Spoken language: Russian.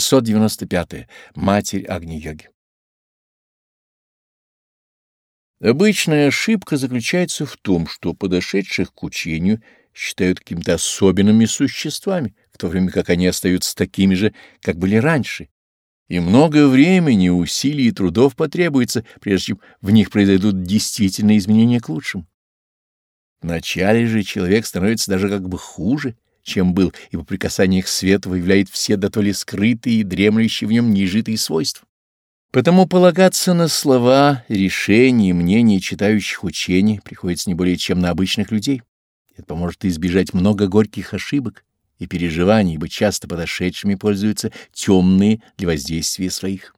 695. -е. Матерь Агни-йоги. Обычная ошибка заключается в том, что подошедших к учению считают какими-то особенными существами, в то время как они остаются такими же, как были раньше, и много времени, усилий и трудов потребуется, прежде чем в них произойдут действительные изменения к лучшему. Вначале же человек становится даже как бы хуже, чем был, ибо прикасание к свету выявляет все дотоле скрытые и дремлющие в нем неизжитые свойства. Потому полагаться на слова, решения и мнения читающих учений приходится не более чем на обычных людей. Это поможет избежать много горьких ошибок и переживаний, ибо часто подошедшими пользуются темные для воздействия своих.